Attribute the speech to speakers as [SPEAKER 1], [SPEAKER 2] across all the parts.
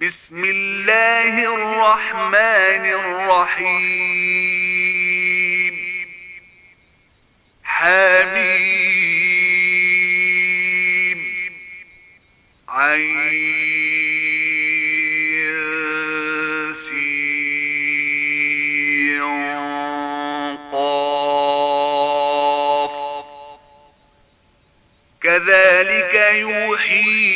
[SPEAKER 1] بسم الله الرحمن الرحيم. حميم. عينسينقاف كذلك يوحي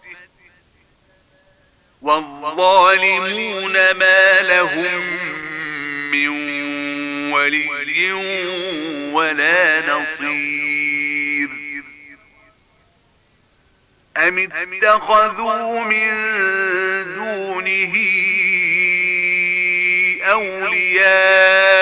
[SPEAKER 1] والظالمون ما لهم من ولي ولا نصير. أم اتخذوا من دونه أولياء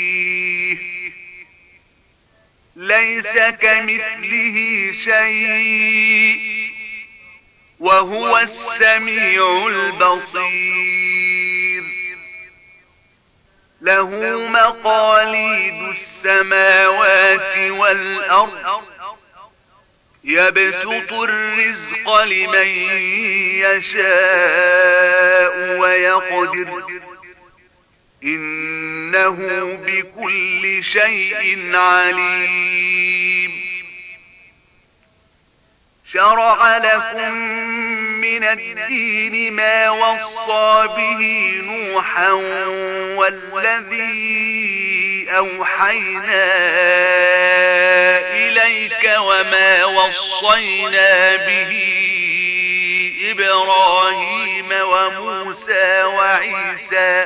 [SPEAKER 1] ليس كمثله شيء وهو السميع البصير. له مقاليد السماوات والأرض. يبسط الرزق لمن يشاء ويقدر. إنه بكل شيء عليم. شرع لكم من الدين ما وصى به نوحا والذي أوحينا إليك وما وصينا به إبراهيم وموسى وعيسى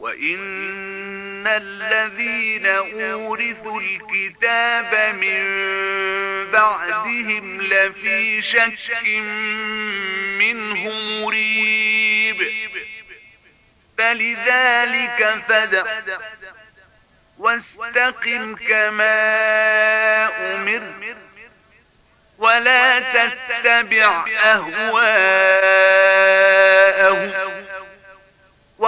[SPEAKER 1] وَإِنَّ الَّذِينَ أُورِثُوا الْكِتَابَ مِنْ بَعْدِهِمْ لَفِي شَكٍ مِّنْهُ مُرِيبٍ فَلِذَلِكَ فَدَعْ واستقم كما أمر ولا تتبع أهواءهم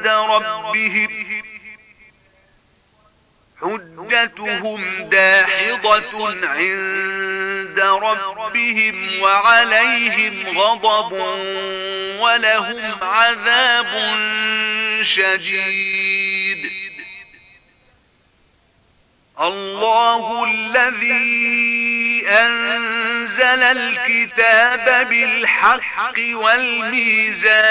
[SPEAKER 1] عند ربهم حجتهم داحضة عند ربهم وعليهم غضب ولهم عذاب شديد. الله الذي أنزل الكتاب بالحق والميزان.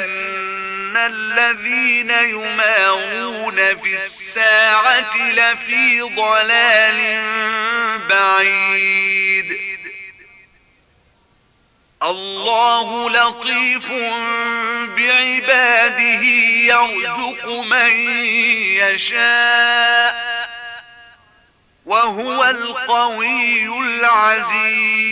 [SPEAKER 1] الذين يماغون في الساعة لفي ضلال بعيد. الله لطيف بعباده يرزق من يشاء وهو القوي العزيز.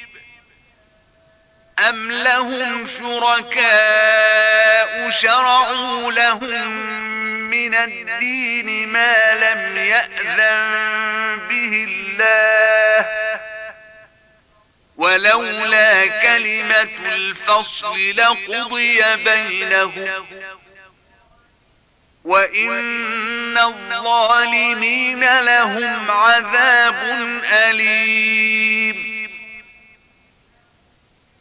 [SPEAKER 1] أم لهم شركاء شرعوا لهم من الدين ما لم يأذن به الله ولولا كلمة الفصل لقضي بينهم وَإِنَّ الظَّالِمِينَ لَهُمْ عَذَابٌ أَلِيمٌ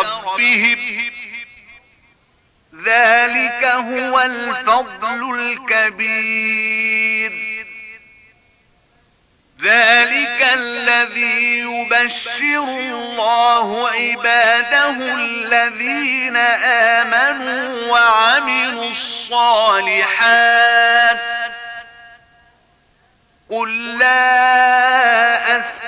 [SPEAKER 1] ربهم ذلك هو الفضل الكبير. ذلك الذي يبشر الله عباده الذين آمنوا وعملوا الصالحات. قل لا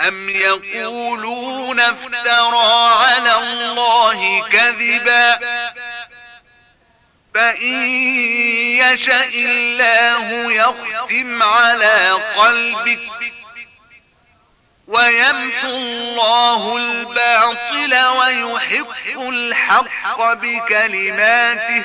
[SPEAKER 1] أم يقولون افترى على الله كذبا فإن يشأ الله يختم على قلبك ويمحو الله الباطل ويحق الحق بكلماته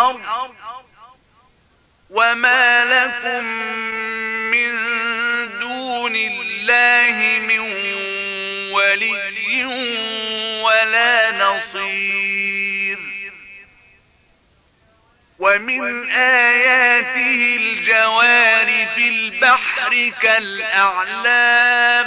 [SPEAKER 1] الأرض. وما لكم من دون الله من ولي ولا نصير. ومن آياته الجوار في البحر كالأعلام.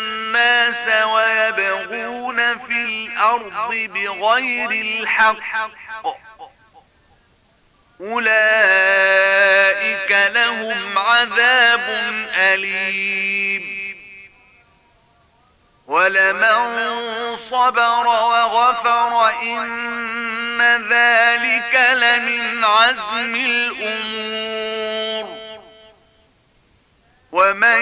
[SPEAKER 1] الناس ويبغون في الأرض بغير الحق. أولئك لهم عذاب أليم. ولمن صبر وغفر إن ذلك لمن عزم الأمور. ومن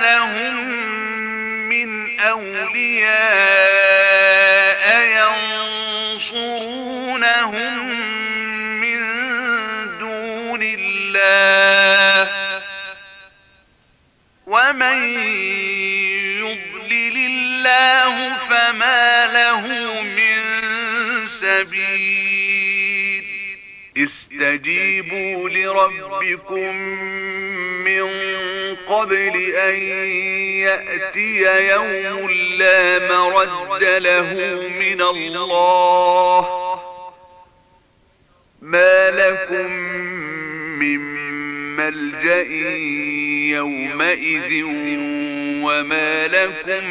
[SPEAKER 1] ومن يضلل الله فما له من سبيل استجيبوا لربكم من قبل أن يأتي يوم لا مرد له من الله ما لكم من ملجئين يومئذ وما لكم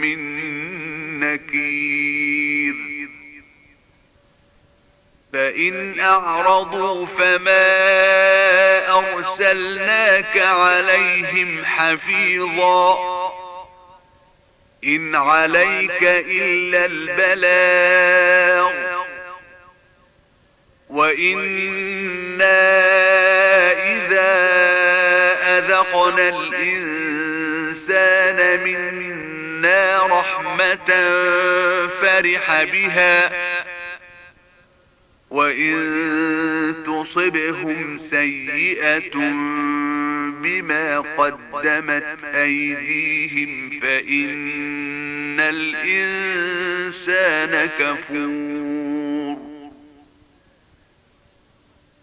[SPEAKER 1] من نكير فإن أعرضوا فما أرسلناك عليهم حفيظا إن عليك إلا البلاغ وإنا خلقنا الإنسان منا رحمة فرح بها وإن تصبهم سيئة بما قدمت أيديهم فإن الإنسان كفور